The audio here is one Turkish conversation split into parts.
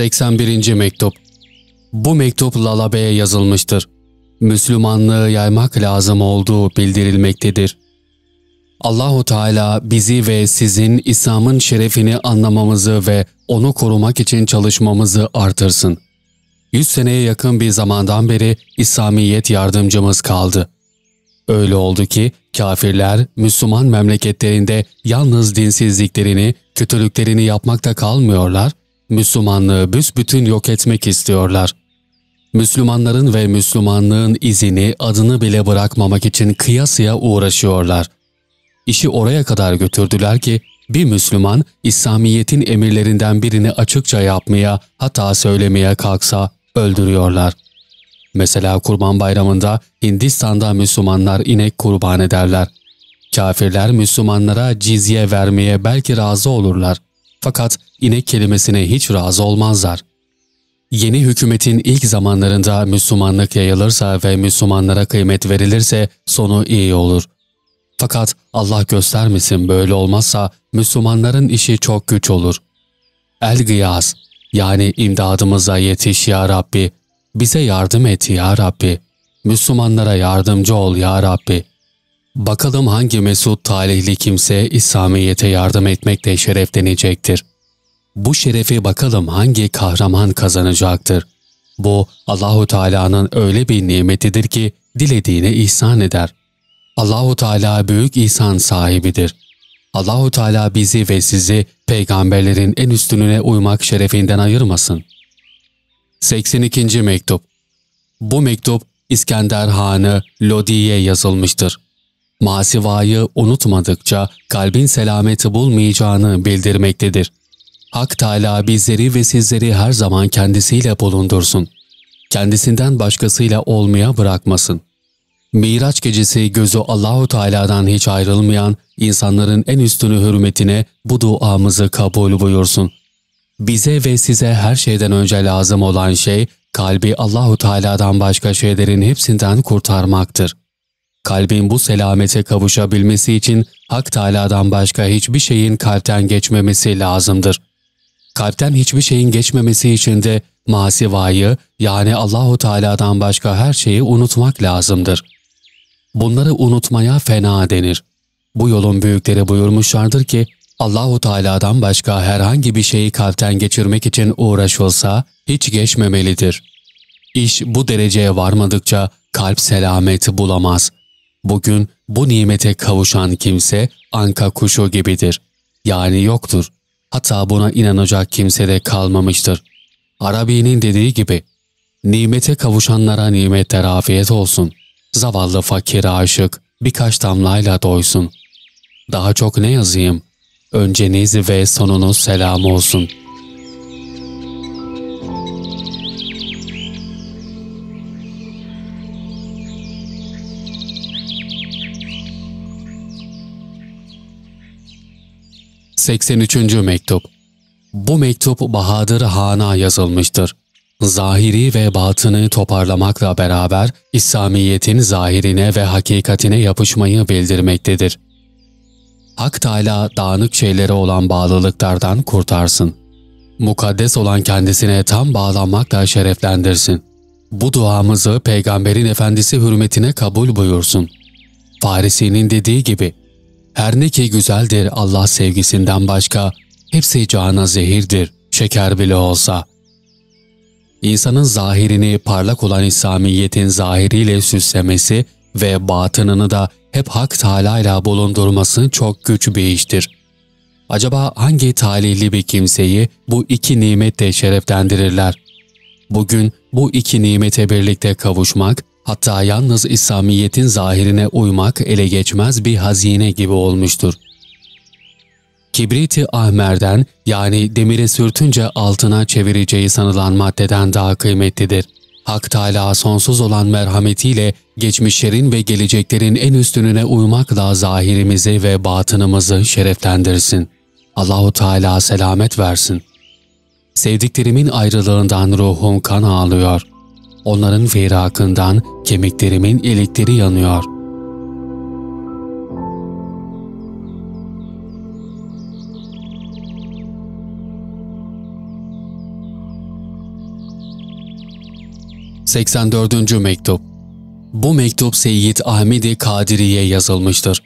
81. Mektup Bu mektup Lalabe'ye yazılmıştır. Müslümanlığı yaymak lazım olduğu bildirilmektedir. Allahu Teala bizi ve sizin İslam'ın şerefini anlamamızı ve onu korumak için çalışmamızı artırsın. Yüz seneye yakın bir zamandan beri İslamiyet yardımcımız kaldı. Öyle oldu ki kafirler Müslüman memleketlerinde yalnız dinsizliklerini, kötülüklerini yapmakta kalmıyorlar, Müslümanlığı büsbütün yok etmek istiyorlar. Müslümanların ve Müslümanlığın izini, adını bile bırakmamak için kıyasıya uğraşıyorlar. İşi oraya kadar götürdüler ki bir Müslüman İslamiyet'in emirlerinden birini açıkça yapmaya, hatta söylemeye kalksa öldürüyorlar. Mesela Kurban Bayramı'nda Hindistan'da Müslümanlar inek kurban ederler. Kafirler Müslümanlara cizye vermeye belki razı olurlar. Fakat inek kelimesine hiç razı olmazlar. Yeni hükümetin ilk zamanlarında Müslümanlık yayılırsa ve Müslümanlara kıymet verilirse sonu iyi olur. Fakat Allah göstermesin böyle olmazsa Müslümanların işi çok güç olur. El-Gıyas yani imdadımıza yetiş ya Rabbi, bize yardım et ya Rabbi, Müslümanlara yardımcı ol ya Rabbi. Bakalım hangi mesut talihli kimse İslamiyet'e yardım etmekle şereflenecektir. Bu şerefi bakalım hangi kahraman kazanacaktır. Bu Allahu Teala'nın öyle bir nimetidir ki dilediğine ihsan eder. Allahu Teala büyük ihsan sahibidir. Allahu Teala bizi ve sizi peygamberlerin en üstününe uymak şerefinden ayırmasın. 82. Mektup Bu mektup İskender Hanı Lodi'ye yazılmıştır. Masivayı unutmadıkça kalbin selameti bulmayacağını bildirmektedir. Hak Teala bizleri ve sizleri her zaman kendisiyle bulundursun. Kendisinden başkasıyla olmaya bırakmasın. Miraç gecesi gözü Allahu Teala'dan hiç ayrılmayan insanların en üstünü hürmetine bu duamızı kabul buyursun. Bize ve size her şeyden önce lazım olan şey kalbi Allahu Teala'dan başka şeylerin hepsinden kurtarmaktır. Kalbin bu selamete kavuşabilmesi için Hak Teala'dan başka hiçbir şeyin kalpten geçmemesi lazımdır. Kalpten hiçbir şeyin geçmemesi için de masivayı yani Allahu Teala'dan başka her şeyi unutmak lazımdır. Bunları unutmaya fena denir. Bu yolun büyükleri buyurmuşlardır ki Allahu Teala'dan başka herhangi bir şeyi kalpten geçirmek için uğraşılsa hiç geçmemelidir. İş bu dereceye varmadıkça kalp selamet bulamaz. Bugün bu nimete kavuşan kimse anka kuşu gibidir. Yani yoktur. Hatta buna inanacak kimse de kalmamıştır. Arabi'nin dediği gibi, nimete kavuşanlara nimetler afiyet olsun. Zavallı fakir aşık birkaç damlayla doysun. Daha çok ne yazayım? Önceniz ve sonunuz selam olsun. Seksen üçüncü Mektup Bu mektup Bahadır Han'a yazılmıştır. Zahiri ve batını toparlamakla beraber İslamiyet'in zahirine ve hakikatine yapışmayı bildirmektedir. Hak Teala dağınık şeylere olan bağlılıklardan kurtarsın. Mukaddes olan kendisine tam bağlanmakla şereflendirsin. Bu duamızı Peygamberin Efendisi hürmetine kabul buyursun. Farisi'nin dediği gibi, her ne ki güzeldir Allah sevgisinden başka, hepsi cana zehirdir, şeker bile olsa. İnsanın zahirini parlak olan İslamiyet'in zahiriyle süslemesi ve batınını da hep Hak Teala ile bulundurması çok güç bir iştir. Acaba hangi talihli bir kimseyi bu iki nimetle şereflendirirler? Bugün bu iki nimete birlikte kavuşmak, hatta yalnız İslamiyet'in zahirine uymak ele geçmez bir hazine gibi olmuştur. Kibriti ahmerden yani demire sürtünce altına çevireceği sanılan maddeden daha kıymetlidir. Hak Teala sonsuz olan merhametiyle geçmişlerin ve geleceklerin en üstününe uymakla zahirimizi ve batınımızı şereflendirsin. Allahu Teala selamet versin. Sevdiklerimin ayrılığından ruhum kan ağlıyor. Onların firakından kemiklerimin ilikleri yanıyor.'' 84. Mektup Bu mektup Seyyid Ahmedi Kadiri'ye yazılmıştır.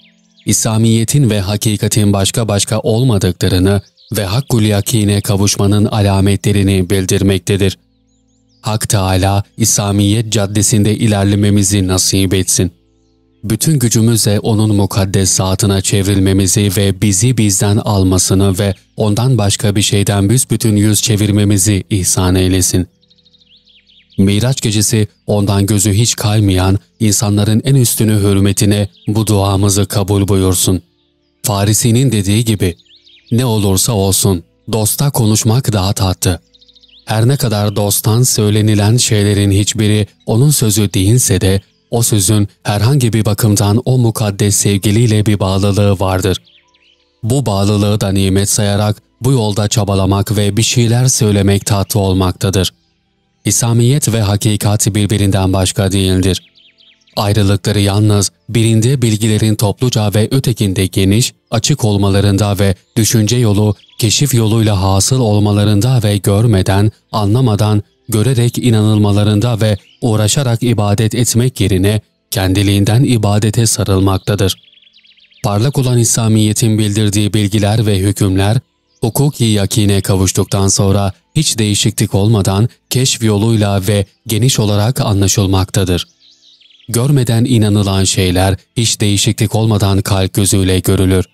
İslamiyet'in ve hakikatin başka başka olmadıklarını ve hakkul yakine kavuşmanın alametlerini bildirmektedir. Hak Teala İslamiyet caddesinde ilerlememizi nasip etsin. Bütün gücümüzle O'nun mukaddes saatine çevrilmemizi ve bizi bizden almasını ve O'ndan başka bir şeyden büsbütün yüz çevirmemizi ihsan eylesin. Miraç gecesi ondan gözü hiç kaymayan insanların en üstünü hürmetine bu duamızı kabul buyursun. Farisi'nin dediği gibi, ne olursa olsun dosta konuşmak daha tatlı. Her ne kadar dosttan söylenilen şeylerin hiçbiri onun sözü değilse de o sözün herhangi bir bakımdan o mukaddes sevgiliyle bir bağlılığı vardır. Bu bağlılığı da nimet sayarak bu yolda çabalamak ve bir şeyler söylemek tatlı olmaktadır. İslamiyet ve hakikati birbirinden başka değildir. Ayrılıkları yalnız birinde bilgilerin topluca ve ötekinde geniş, açık olmalarında ve düşünce yolu, keşif yoluyla hasıl olmalarında ve görmeden, anlamadan, görerek inanılmalarında ve uğraşarak ibadet etmek yerine kendiliğinden ibadete sarılmaktadır. Parlak olan İslamiyet'in bildirdiği bilgiler ve hükümler, hukuki yakine kavuştuktan sonra hiç değişiklik olmadan keşf yoluyla ve geniş olarak anlaşılmaktadır. Görmeden inanılan şeyler hiç değişiklik olmadan kalp gözüyle görülür.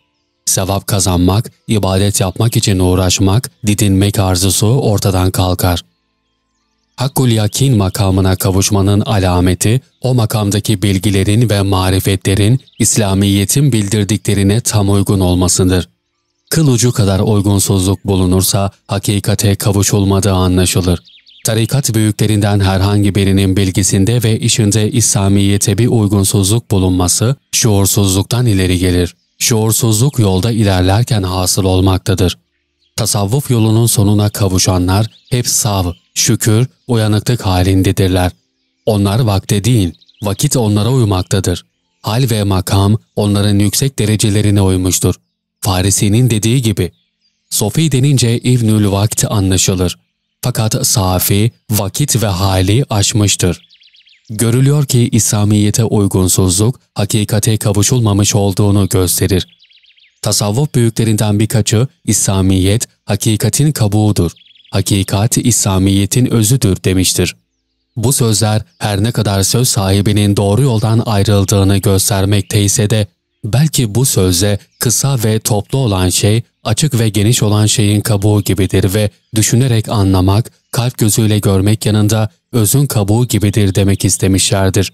Sevap kazanmak, ibadet yapmak için uğraşmak, didinmek arzusu ortadan kalkar. Hakkul yakin makamına kavuşmanın alameti, o makamdaki bilgilerin ve marifetlerin İslamiyet'in bildirdiklerine tam uygun olmasıdır. Kıl ucu kadar uygunsuzluk bulunursa hakikate kavuşulmadığı anlaşılır. Tarikat büyüklerinden herhangi birinin bilgisinde ve işinde İslamiyet'e bir uygunsuzluk bulunması şuursuzluktan ileri gelir. Şuursuzluk yolda ilerlerken hasıl olmaktadır. Tasavvuf yolunun sonuna kavuşanlar hep sav, şükür, uyanıklık halindedirler. Onlar vakte değil, vakit onlara uymaktadır. Hal ve makam onların yüksek derecelerine uymuştur. Farisi'nin dediği gibi, Sofi denince İvnül Vakt anlaşılır. Fakat safi, vakit ve hali aşmıştır. Görülüyor ki İslamiyet'e uygunsuzluk, hakikate kavuşulmamış olduğunu gösterir. Tasavvuf büyüklerinden birkaçı, İslamiyet, hakikatin kabuğudur. Hakikat, İslamiyet'in özüdür demiştir. Bu sözler her ne kadar söz sahibinin doğru yoldan ayrıldığını göstermekteyse de, belki bu sözle kısa ve toplu olan şey, açık ve geniş olan şeyin kabuğu gibidir ve düşünerek anlamak, kalp gözüyle görmek yanında özün kabuğu gibidir demek istemişlerdir.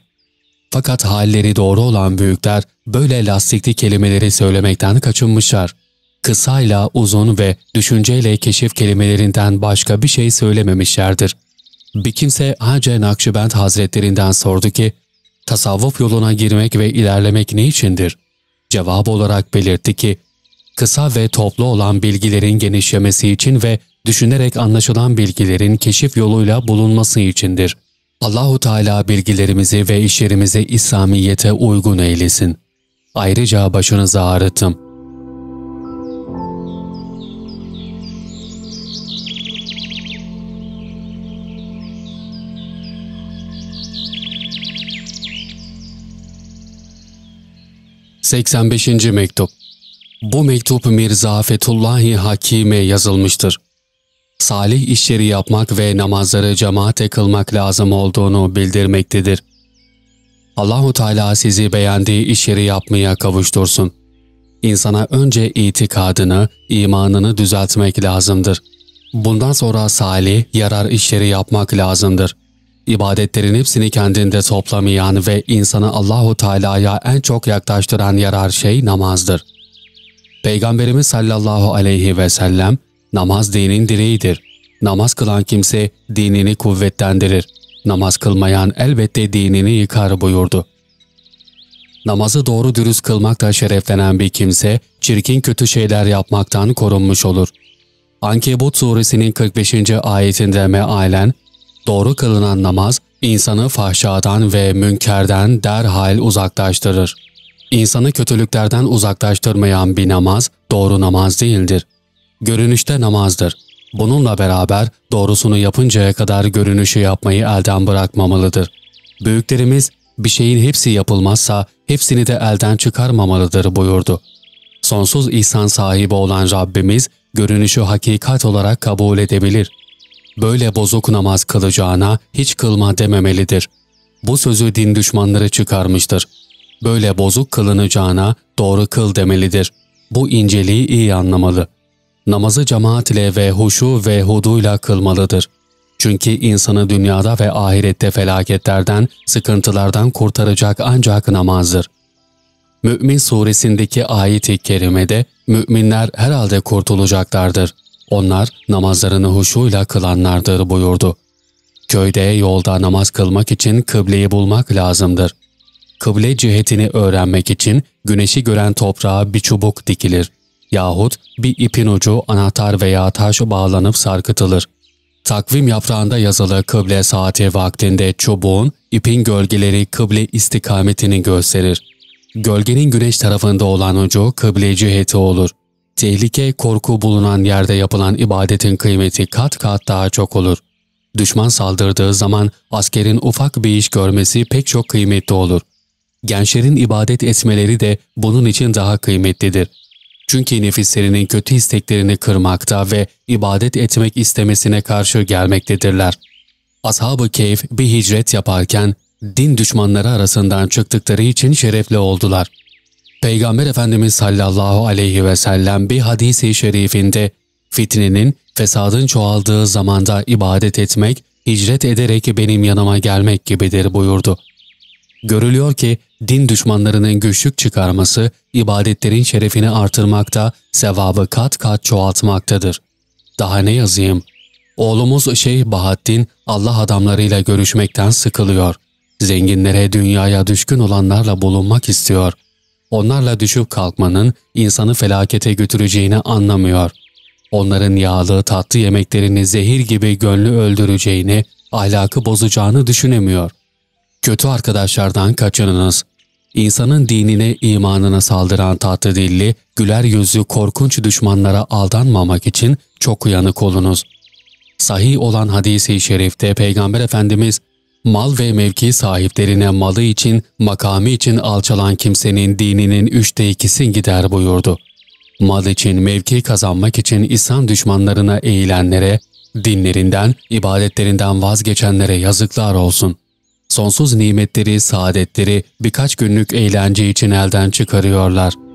Fakat halleri doğru olan büyükler böyle lastikli kelimeleri söylemekten kaçınmışlar. Kısayla uzun ve düşünceyle keşif kelimelerinden başka bir şey söylememişlerdir. Bir kimse Hacı Nakşibend Hazretlerinden sordu ki, tasavvuf yoluna girmek ve ilerlemek ne içindir? Cevap olarak belirtti ki, kısa ve toplu olan bilgilerin genişlemesi için ve düşünerek anlaşılan bilgilerin keşif yoluyla bulunması içindir. Allahu Teala bilgilerimizi ve işlerimizi İslamiyete uygun eylesin. Ayrıca başınızı ağrıttım. Seksen beşinci Mektup Bu mektup Mirza Fetullahi Hakim'e yazılmıştır salih işleri yapmak ve namazları cemaate kılmak lazım olduğunu bildirmektedir. Allahu Teala sizi beğendiği işleri yapmaya kavuştursun. İnsana önce itikadını, imanını düzeltmek lazımdır. Bundan sonra salih, yarar işleri yapmak lazımdır. İbadetlerin hepsini kendinde toplamayan ve insanı Allahu Teala'ya en çok yaklaştıran yarar şey namazdır. Peygamberimiz sallallahu aleyhi ve sellem Namaz dinin direğidir. Namaz kılan kimse dinini kuvvetlendirir. Namaz kılmayan elbette dinini yıkar buyurdu. Namazı doğru dürüst kılmakla şereflenen bir kimse, çirkin kötü şeyler yapmaktan korunmuş olur. Ankebut suresinin 45. ayetinde mealen, doğru kılınan namaz, insanı fahşadan ve münkerden derhal uzaklaştırır. İnsanı kötülüklerden uzaklaştırmayan bir namaz, doğru namaz değildir görünüşte namazdır. Bununla beraber doğrusunu yapıncaya kadar görünüşü yapmayı elden bırakmamalıdır. Büyüklerimiz bir şeyin hepsi yapılmazsa hepsini de elden çıkarmamalıdır buyurdu. Sonsuz ihsan sahibi olan Rabbimiz görünüşü hakikat olarak kabul edebilir. Böyle bozuk namaz kılacağına hiç kılma dememelidir. Bu sözü din düşmanları çıkarmıştır. Böyle bozuk kılınacağına doğru kıl demelidir. Bu inceliği iyi anlamalı. Namazı cemaat ile ve huşu ve huduyla kılmalıdır. Çünkü insanı dünyada ve ahirette felaketlerden, sıkıntılardan kurtaracak ancak namazdır. Mü'min suresindeki ayet-i kerimede müminler herhalde kurtulacaklardır. Onlar namazlarını huşuyla kılanlardır buyurdu. Köyde yolda namaz kılmak için kıbleyi bulmak lazımdır. Kıble cihetini öğrenmek için güneşi gören toprağa bir çubuk dikilir yahut bir ipin ucu anahtar veya taş bağlanıp sarkıtılır. Takvim yaprağında yazılı kıble saati vaktinde çubuğun, ipin gölgeleri kıble istikametini gösterir. Gölgenin güneş tarafında olan ucu kıble ciheti olur. Tehlike, korku bulunan yerde yapılan ibadetin kıymeti kat kat daha çok olur. Düşman saldırdığı zaman askerin ufak bir iş görmesi pek çok kıymetli olur. Gençlerin ibadet etmeleri de bunun için daha kıymetlidir. Çünkü nefislerinin kötü isteklerini kırmakta ve ibadet etmek istemesine karşı gelmektedirler. Ashab-ı Keyf bir hicret yaparken din düşmanları arasından çıktıkları için şerefli oldular. Peygamber Efendimiz sallallahu aleyhi ve sellem bir hadisi şerifinde fitnenin, fesadın çoğaldığı zamanda ibadet etmek, hicret ederek benim yanıma gelmek gibidir buyurdu. Görülüyor ki din düşmanlarının güçlük çıkarması, ibadetlerin şerefini artırmakta, sevabı kat kat çoğaltmaktadır. Daha ne yazayım? Oğlumuz Şeyh Bahattin Allah adamlarıyla görüşmekten sıkılıyor. Zenginlere, dünyaya düşkün olanlarla bulunmak istiyor. Onlarla düşüp kalkmanın insanı felakete götüreceğini anlamıyor. Onların yağlı, tatlı yemeklerini zehir gibi gönlü öldüreceğini, ahlakı bozacağını düşünemiyor. Kötü arkadaşlardan kaçınınız. İnsanın dinine, imanına saldıran tatlı dilli, güler yüzlü korkunç düşmanlara aldanmamak için çok uyanık olunuz. Sahih olan hadisi şerifte Peygamber Efendimiz, mal ve mevki sahiplerine malı için, makamı için alçalan kimsenin dininin üçte ikisi gider buyurdu. Mal için, mevki kazanmak için İslam düşmanlarına eğilenlere, dinlerinden, ibadetlerinden vazgeçenlere yazıklar olsun.'' Sonsuz nimetleri, saadetleri birkaç günlük eğlence için elden çıkarıyorlar.''